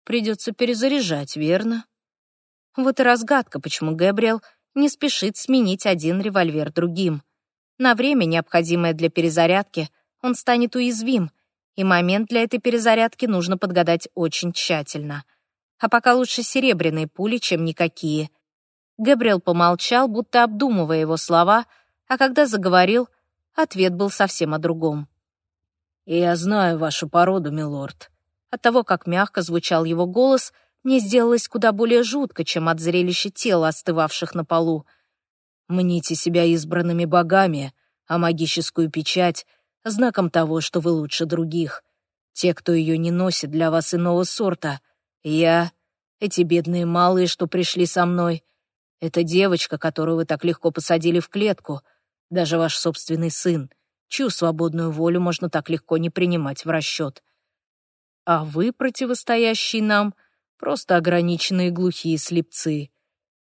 придется перезаряжать, верно? Вот и разгадка, почему Гэбриэл не спешит сменить один револьвер другим. На время, необходимое для перезарядки, он станет уязвим, и момент для этой перезарядки нужно подгадать очень тщательно. А пока лучше серебряные пули, чем никакие. Габриэл помолчал, будто обдумывая его слова, а когда заговорил, ответ был совсем о другом. «Я знаю вашу породу, милорд». От того, как мягко звучал его голос, мне сделалось куда более жутко, чем от зрелища тела, остывавших на полу. «Мните себя избранными богами, а магическую печать знаком того, что вы лучше других. Те, кто ее не носит, для вас иного сорта. Я, эти бедные малые, что пришли со мной. Эта девочка, которую вы так легко посадили в клетку. Даже ваш собственный сын, чью свободную волю можно так легко не принимать в расчет. А вы, противостоящие нам, просто ограниченные глухие слепцы.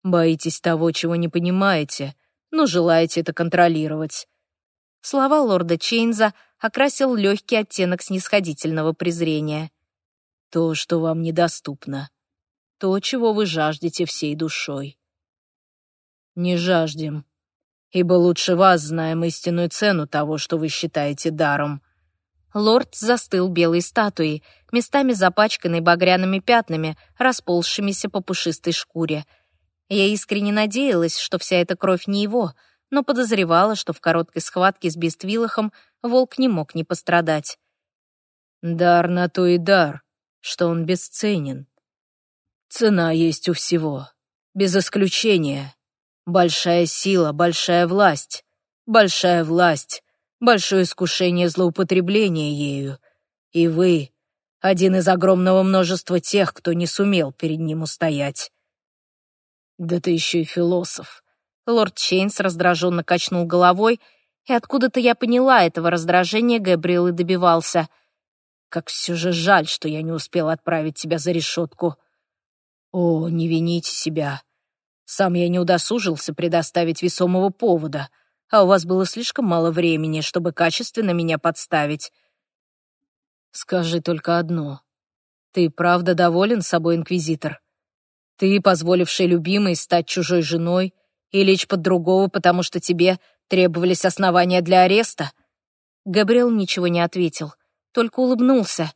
Боитесь того, чего не понимаете, но желаете это контролировать. Слова лорда Чейнза окрасил легкий оттенок снисходительного презрения. «То, что вам недоступно. То, чего вы жаждете всей душой». «Не жаждем, ибо лучше вас знаем истинную цену того, что вы считаете даром». Лорд застыл белой статуей, местами запачканной багряными пятнами, расползшимися по пушистой шкуре. Я искренне надеялась, что вся эта кровь не его — но подозревала, что в короткой схватке с Бествилохом волк не мог не пострадать. Дар на то и дар, что он бесценен. Цена есть у всего, без исключения. Большая сила, большая власть. Большая власть, большое искушение злоупотребления ею. И вы — один из огромного множества тех, кто не сумел перед ним устоять. Да ты еще и философ. Лорд Чейнс раздраженно качнул головой, и откуда-то я поняла этого раздражения Габриэл и добивался. Как все же жаль, что я не успел отправить тебя за решетку. О, не вините себя. Сам я не удосужился предоставить весомого повода, а у вас было слишком мало времени, чтобы качественно меня подставить. Скажи только одно. Ты правда доволен собой, Инквизитор? Ты, позволивший любимой стать чужой женой, — и лечь под другого, потому что тебе требовались основания для ареста?» Габриэл ничего не ответил, только улыбнулся,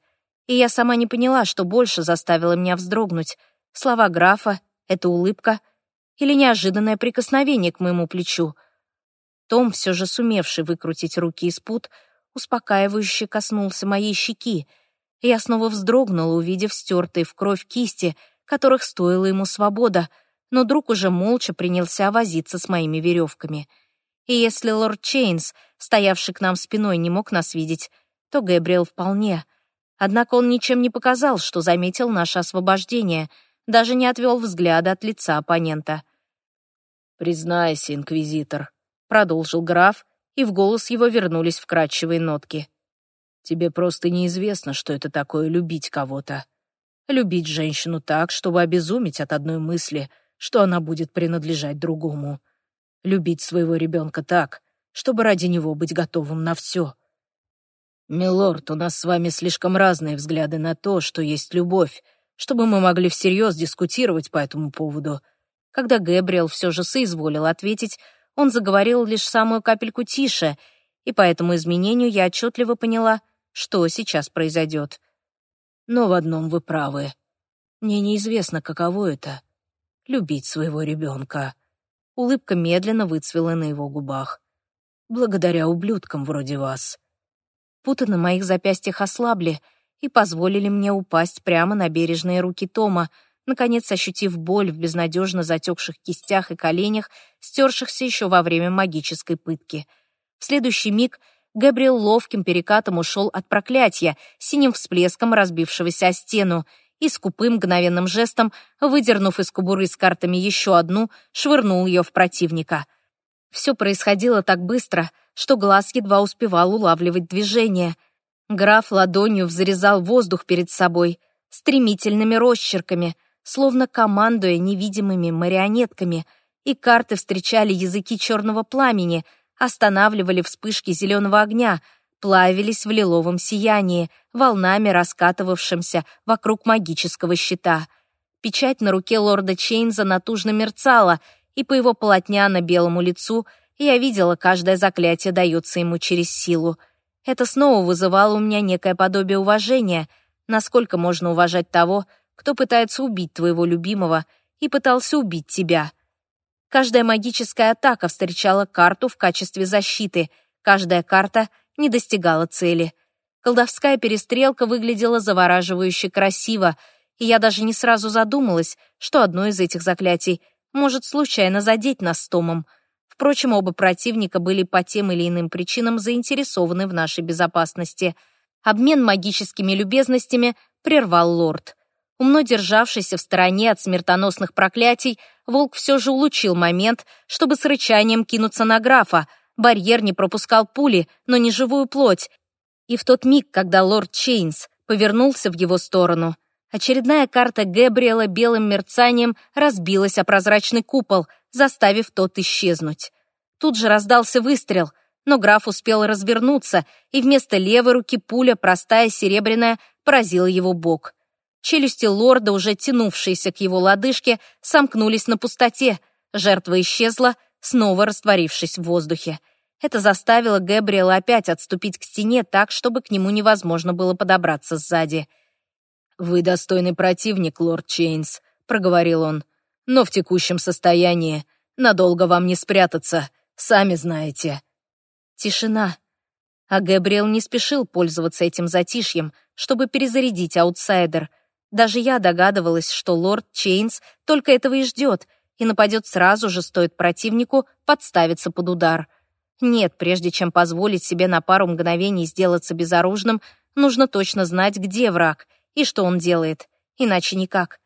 и я сама не поняла, что больше заставило меня вздрогнуть. Слова графа, эта улыбка или неожиданное прикосновение к моему плечу. Том, все же сумевший выкрутить руки из пут, успокаивающе коснулся моей щеки, и я снова вздрогнула, увидев стертые в кровь кисти, которых стоила ему свобода — но друг уже молча принялся возиться с моими веревками. И если лорд Чейнс, стоявший к нам спиной, не мог нас видеть, то Гэбриэл вполне. Однако он ничем не показал, что заметил наше освобождение, даже не отвел взгляда от лица оппонента. «Признайся, инквизитор», — продолжил граф, и в голос его вернулись вкрадчивые нотки. «Тебе просто неизвестно, что это такое любить кого-то. Любить женщину так, чтобы обезуметь от одной мысли — что она будет принадлежать другому. Любить своего ребенка так, чтобы ради него быть готовым на все. «Милорд, у нас с вами слишком разные взгляды на то, что есть любовь, чтобы мы могли всерьез дискутировать по этому поводу». Когда Гэбриэл все же соизволил ответить, он заговорил лишь самую капельку тише, и по этому изменению я отчетливо поняла, что сейчас произойдет. Но в одном вы правы. Мне неизвестно, каково это любить своего ребенка. Улыбка медленно выцвела на его губах. Благодаря ублюдкам вроде вас. Путы на моих запястьях ослабли и позволили мне упасть прямо на бережные руки Тома, наконец ощутив боль в безнадежно затекших кистях и коленях, стершихся еще во время магической пытки. В следующий миг Габриэл ловким перекатом ушел от проклятия, синим всплеском разбившегося о стену, и скупым мгновенным жестом, выдернув из кобуры с картами еще одну, швырнул ее в противника. Все происходило так быстро, что глаз едва успевал улавливать движение. Граф ладонью взрезал воздух перед собой, стремительными росчерками, словно командуя невидимыми марионетками, и карты встречали языки черного пламени, останавливали вспышки зеленого огня — плавились в лиловом сиянии, волнами раскатывавшимся вокруг магического щита. Печать на руке лорда Чейнза натужно мерцала, и по его полотняно-белому лицу я видела, каждое заклятие дается ему через силу. Это снова вызывало у меня некое подобие уважения. Насколько можно уважать того, кто пытается убить твоего любимого и пытался убить тебя? Каждая магическая атака встречала карту в качестве защиты, каждая карта — не достигала цели. Колдовская перестрелка выглядела завораживающе красиво, и я даже не сразу задумалась, что одно из этих заклятий может случайно задеть нас с Томом. Впрочем, оба противника были по тем или иным причинам заинтересованы в нашей безопасности. Обмен магическими любезностями прервал лорд. Умно державшийся в стороне от смертоносных проклятий, волк все же улучил момент, чтобы с рычанием кинуться на графа — Барьер не пропускал пули, но не живую плоть. И в тот миг, когда лорд Чейнс повернулся в его сторону, очередная карта Гэбриэла белым мерцанием разбилась о прозрачный купол, заставив тот исчезнуть. Тут же раздался выстрел, но граф успел развернуться, и вместо левой руки пуля, простая серебряная, поразила его бок. Челюсти лорда, уже тянувшиеся к его лодыжке, сомкнулись на пустоте. Жертва исчезла, снова растворившись в воздухе. Это заставило Гэбриэла опять отступить к стене так, чтобы к нему невозможно было подобраться сзади. «Вы достойный противник, лорд Чейнс», — проговорил он. «Но в текущем состоянии надолго вам не спрятаться, сами знаете». Тишина. А Гэбриэл не спешил пользоваться этим затишьем, чтобы перезарядить аутсайдер. Даже я догадывалась, что лорд Чейнс только этого и ждет, и нападет сразу же, стоит противнику подставиться под удар — нет, прежде чем позволить себе на пару мгновений сделаться безоружным, нужно точно знать, где враг и что он делает, иначе никак.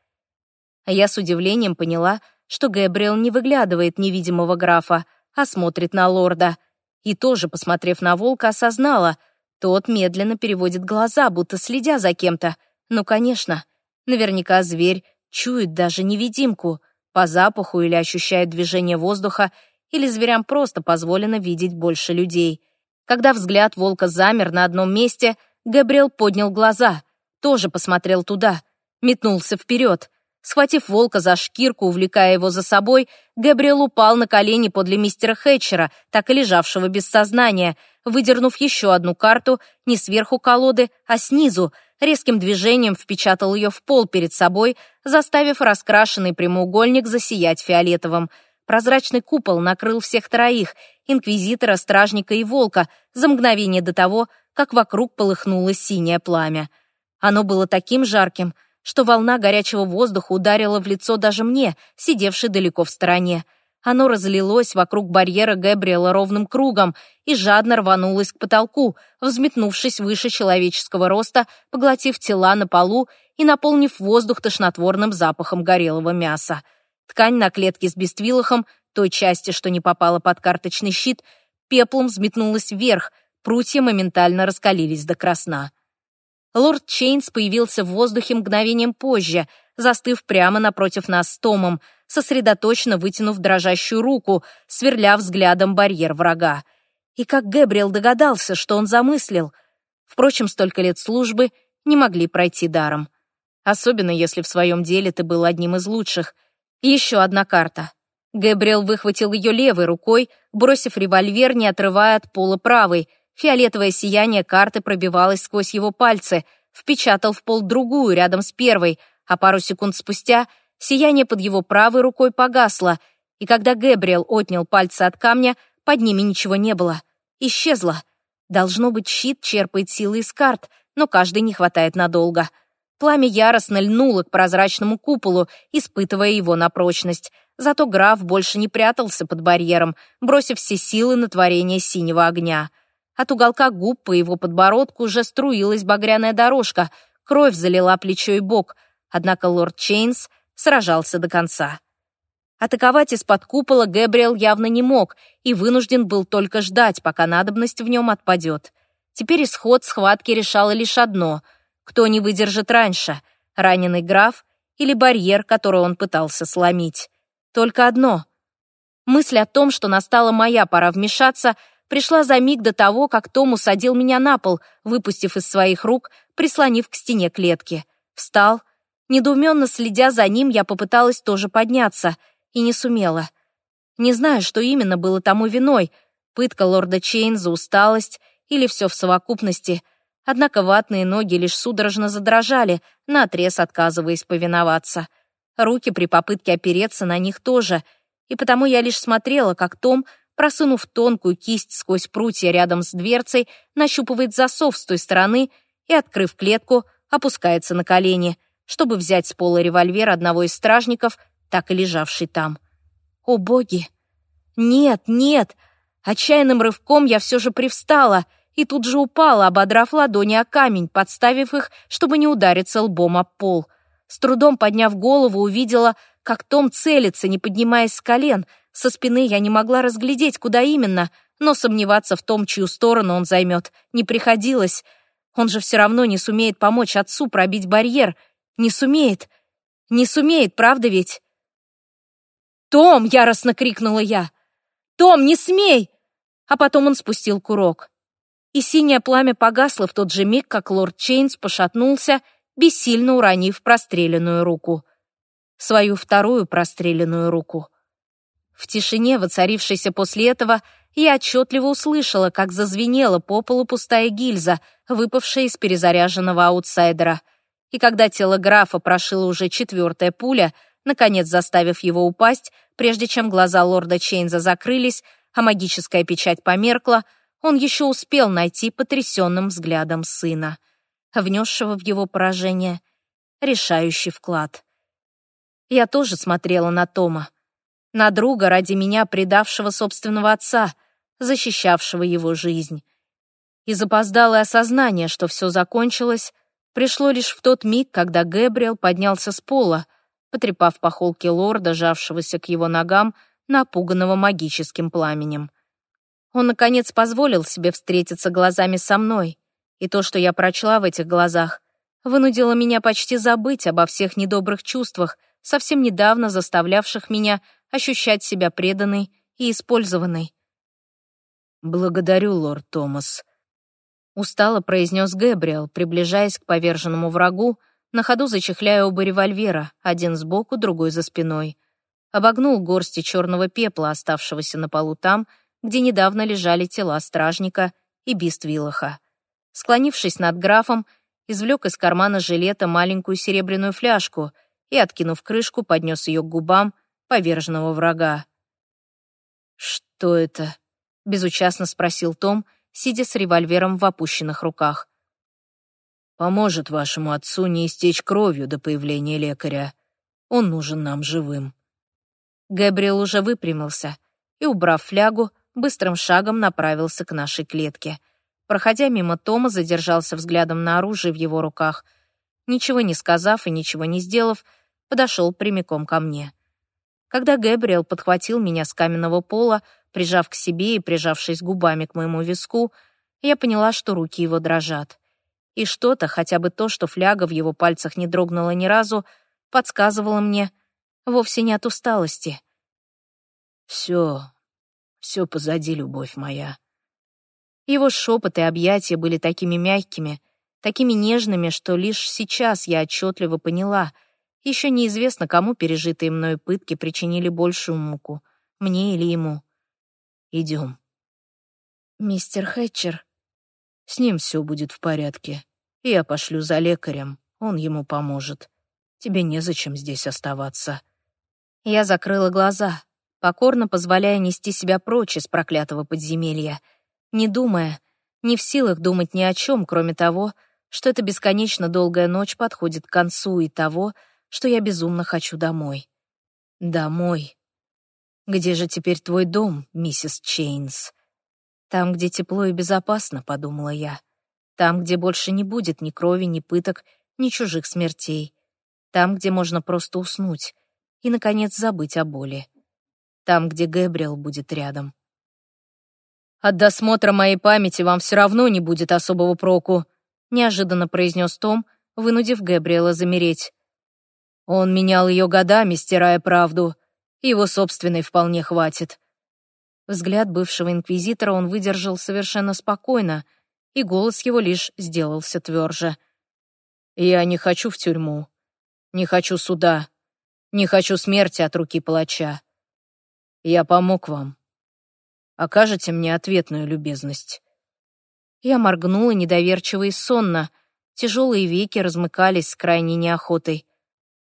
А я с удивлением поняла, что Гэбриэл не выглядывает невидимого графа, а смотрит на лорда. И тоже, посмотрев на волка, осознала, тот медленно переводит глаза, будто следя за кем-то. Ну, конечно, наверняка зверь чует даже невидимку, по запаху или ощущает движение воздуха, или зверям просто позволено видеть больше людей. Когда взгляд волка замер на одном месте, Габриэл поднял глаза, тоже посмотрел туда, метнулся вперед. Схватив волка за шкирку, увлекая его за собой, Габриэл упал на колени подле мистера Хэтчера, так и лежавшего без сознания, выдернув еще одну карту не сверху колоды, а снизу, резким движением впечатал ее в пол перед собой, заставив раскрашенный прямоугольник засиять фиолетовым — Прозрачный купол накрыл всех троих, инквизитора, стражника и волка, за мгновение до того, как вокруг полыхнуло синее пламя. Оно было таким жарким, что волна горячего воздуха ударила в лицо даже мне, сидевшей далеко в стороне. Оно разлилось вокруг барьера Гэбриэла ровным кругом и жадно рванулось к потолку, взметнувшись выше человеческого роста, поглотив тела на полу и наполнив воздух тошнотворным запахом горелого мяса. Ткань на клетке с бествилохом, той части, что не попала под карточный щит, пеплом взметнулась вверх, прутья моментально раскалились до красна. Лорд Чейнс появился в воздухе мгновением позже, застыв прямо напротив нас с Томом, сосредоточенно вытянув дрожащую руку, сверля взглядом барьер врага. И как Гэбриэл догадался, что он замыслил. Впрочем, столько лет службы не могли пройти даром. Особенно если в своем деле ты был одним из лучших. Еще одна карта. Гэбриэл выхватил ее левой рукой, бросив револьвер, не отрывая от пола правой. Фиолетовое сияние карты пробивалось сквозь его пальцы, впечатал в пол другую рядом с первой, а пару секунд спустя сияние под его правой рукой погасло, и когда Гэбриэл отнял пальцы от камня, под ними ничего не было. Исчезло. Должно быть, щит черпает силы из карт, но каждый не хватает надолго. Пламя яростно льнуло к прозрачному куполу, испытывая его на прочность. Зато граф больше не прятался под барьером, бросив все силы на творение синего огня. От уголка губ по его подбородку уже струилась багряная дорожка, кровь залила плечо и бок, однако лорд Чейнс сражался до конца. Атаковать из-под купола Гэбриэл явно не мог и вынужден был только ждать, пока надобность в нем отпадет. Теперь исход схватки решало лишь одно — кто не выдержит раньше — раненый граф или барьер, который он пытался сломить. Только одно. Мысль о том, что настала моя пора вмешаться, пришла за миг до того, как Том усадил меня на пол, выпустив из своих рук, прислонив к стене клетки. Встал. Недоуменно следя за ним, я попыталась тоже подняться — и не сумела. Не знаю, что именно было тому виной, пытка лорда Чейнза, усталость или все в совокупности, однако ватные ноги лишь судорожно задрожали, наотрез отказываясь повиноваться. Руки при попытке опереться на них тоже, и потому я лишь смотрела, как Том, просунув тонкую кисть сквозь прутья рядом с дверцей, нащупывает засов с той стороны и, открыв клетку, опускается на колени, чтобы взять с пола револьвер одного из стражников так и лежавший там. О боги! Нет, нет! Отчаянным рывком я все же привстала и тут же упала, ободрав ладони о камень, подставив их, чтобы не удариться лбом об пол. С трудом подняв голову, увидела, как Том целится, не поднимаясь с колен. Со спины я не могла разглядеть, куда именно, но сомневаться в том, чью сторону он займет, не приходилось. Он же все равно не сумеет помочь отцу пробить барьер. Не сумеет. Не сумеет, правда ведь? «Том!» — яростно крикнула я. «Том, не смей!» А потом он спустил курок. И синее пламя погасло в тот же миг, как лорд Чейнс пошатнулся, бессильно уронив простреленную руку. Свою вторую простреленную руку. В тишине, воцарившейся после этого, я отчетливо услышала, как зазвенела по полу пустая гильза, выпавшая из перезаряженного аутсайдера. И когда тело графа прошила уже четвертая пуля, наконец заставив его упасть, прежде чем глаза лорда Чейнза закрылись, а магическая печать померкла, он еще успел найти потрясенным взглядом сына, внесшего в его поражение решающий вклад. Я тоже смотрела на Тома, на друга ради меня предавшего собственного отца, защищавшего его жизнь. И запоздалое осознание, что все закончилось, пришло лишь в тот миг, когда Гэбриэл поднялся с пола, потрепав по холке лорда, жавшегося к его ногам, напуганного магическим пламенем. Он, наконец, позволил себе встретиться глазами со мной, и то, что я прочла в этих глазах, вынудило меня почти забыть обо всех недобрых чувствах, совсем недавно заставлявших меня ощущать себя преданной и использованной. «Благодарю, лорд Томас», — устало произнес Гэбриэл, приближаясь к поверженному врагу, на ходу зачехляя оба револьвера, один сбоку, другой за спиной. Обогнул горсти черного пепла, оставшегося на полу там, где недавно лежали тела стражника и Биствилаха. Склонившись над графом, извлек из кармана жилета маленькую серебряную фляжку и, откинув крышку, поднес ее к губам поверженного врага. «Что это?» — безучастно спросил Том, сидя с револьвером в опущенных руках. Поможет вашему отцу не истечь кровью до появления лекаря. Он нужен нам живым». Габриэл уже выпрямился и, убрав флягу, быстрым шагом направился к нашей клетке. Проходя мимо Тома, задержался взглядом на оружие в его руках. Ничего не сказав и ничего не сделав, подошел прямиком ко мне. Когда Гэбриэл подхватил меня с каменного пола, прижав к себе и прижавшись губами к моему виску, я поняла, что руки его дрожат. И что-то, хотя бы то, что фляга в его пальцах не дрогнула ни разу, подсказывало мне вовсе не от усталости. «Все, все позади, любовь моя». Его шепот и объятия были такими мягкими, такими нежными, что лишь сейчас я отчетливо поняла. Еще неизвестно, кому пережитые мною пытки причинили большую муку, мне или ему. Идем. «Мистер Хэтчер», с ним все будет в порядке. Я пошлю за лекарем, он ему поможет. Тебе незачем здесь оставаться». Я закрыла глаза, покорно позволяя нести себя прочь из проклятого подземелья, не думая, не в силах думать ни о чем, кроме того, что эта бесконечно долгая ночь подходит к концу и того, что я безумно хочу домой. Домой. Где же теперь твой дом, миссис Чейнс? Там, где тепло и безопасно, подумала я. Там, где больше не будет ни крови, ни пыток, ни чужих смертей. Там, где можно просто уснуть и, наконец, забыть о боли. Там, где Гэбриэл будет рядом. «От досмотра моей памяти вам все равно не будет особого проку», неожиданно произнес Том, вынудив Гэбриэла замереть. Он менял ее годами, стирая правду. Его собственной вполне хватит. Взгляд бывшего инквизитора он выдержал совершенно спокойно, и голос его лишь сделался тверже. «Я не хочу в тюрьму. Не хочу суда. Не хочу смерти от руки палача. Я помог вам. Окажете мне ответную любезность». Я моргнула недоверчиво и сонно. Тяжелые веки размыкались с крайней неохотой.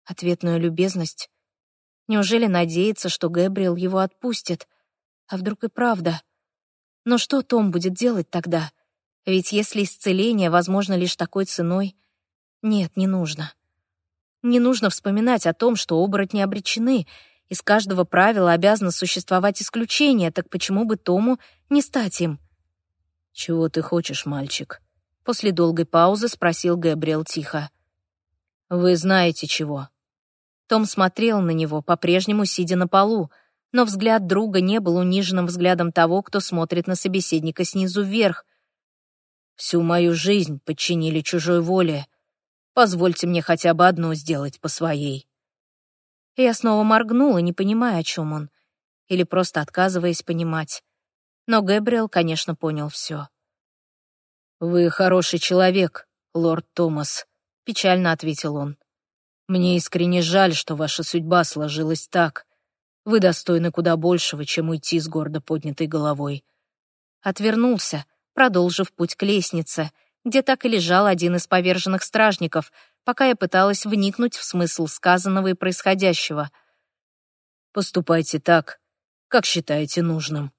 Ответную любезность? Неужели надеется, что Гэбриэл его отпустит? А вдруг и правда? Но что Том будет делать тогда? Ведь если исцеление возможно лишь такой ценой... Нет, не нужно. Не нужно вспоминать о том, что оборотни обречены. Из каждого правила обязано существовать исключение, так почему бы Тому не стать им? «Чего ты хочешь, мальчик?» После долгой паузы спросил Гэбриэл тихо. «Вы знаете чего?» Том смотрел на него, по-прежнему сидя на полу, но взгляд друга не был униженным взглядом того, кто смотрит на собеседника снизу вверх. «Всю мою жизнь подчинили чужой воле. Позвольте мне хотя бы одно сделать по своей». Я снова моргнула, не понимая, о чем он, или просто отказываясь понимать. Но Гэбриэл, конечно, понял все. «Вы хороший человек, лорд Томас», — печально ответил он. Мне искренне жаль, что ваша судьба сложилась так. Вы достойны куда большего, чем уйти с гордо поднятой головой. Отвернулся, продолжив путь к лестнице, где так и лежал один из поверженных стражников, пока я пыталась вникнуть в смысл сказанного и происходящего. «Поступайте так, как считаете нужным».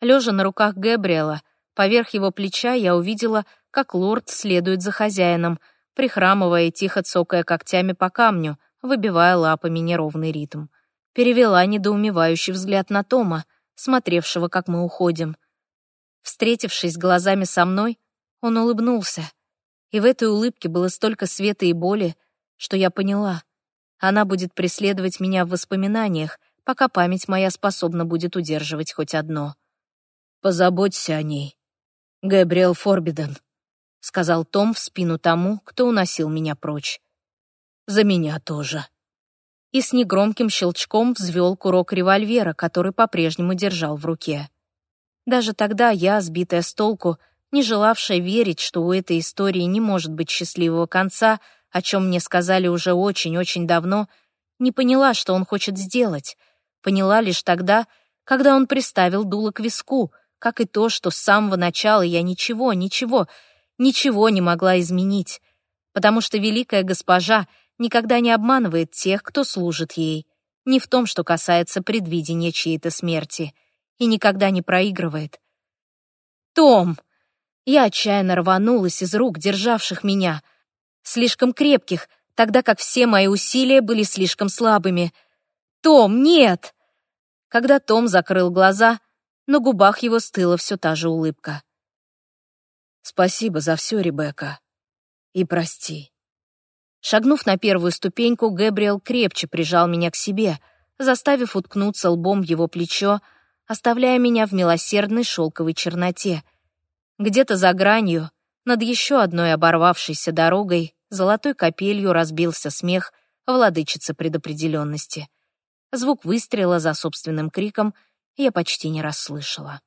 Лежа на руках Гэбриэла, поверх его плеча я увидела, как лорд следует за хозяином — прихрамывая и тихо цокая когтями по камню, выбивая лапами неровный ритм. Перевела недоумевающий взгляд на Тома, смотревшего, как мы уходим. Встретившись глазами со мной, он улыбнулся. И в этой улыбке было столько света и боли, что я поняла. Она будет преследовать меня в воспоминаниях, пока память моя способна будет удерживать хоть одно. «Позаботься о ней. Габриэл Форбиден», — сказал Том в спину тому, кто уносил меня прочь. «За меня тоже». И с негромким щелчком взвел курок револьвера, который по-прежнему держал в руке. Даже тогда я, сбитая с толку, не желавшая верить, что у этой истории не может быть счастливого конца, о чем мне сказали уже очень-очень давно, не поняла, что он хочет сделать. Поняла лишь тогда, когда он приставил дуло к виску, как и то, что с самого начала я ничего, ничего, ничего не могла изменить, потому что великая госпожа никогда не обманывает тех, кто служит ей, не в том, что касается предвидения чьей-то смерти, и никогда не проигрывает. «Том!» Я отчаянно рванулась из рук, державших меня, слишком крепких, тогда как все мои усилия были слишком слабыми. «Том, нет!» Когда Том закрыл глаза, на губах его стыла все та же улыбка. Спасибо за все, Ребекка. И прости. Шагнув на первую ступеньку, Гэбриэл крепче прижал меня к себе, заставив уткнуться лбом в его плечо, оставляя меня в милосердной шелковой черноте. Где-то за гранью, над еще одной оборвавшейся дорогой, золотой капелью разбился смех владычицы предопределенности. Звук выстрела за собственным криком я почти не расслышала.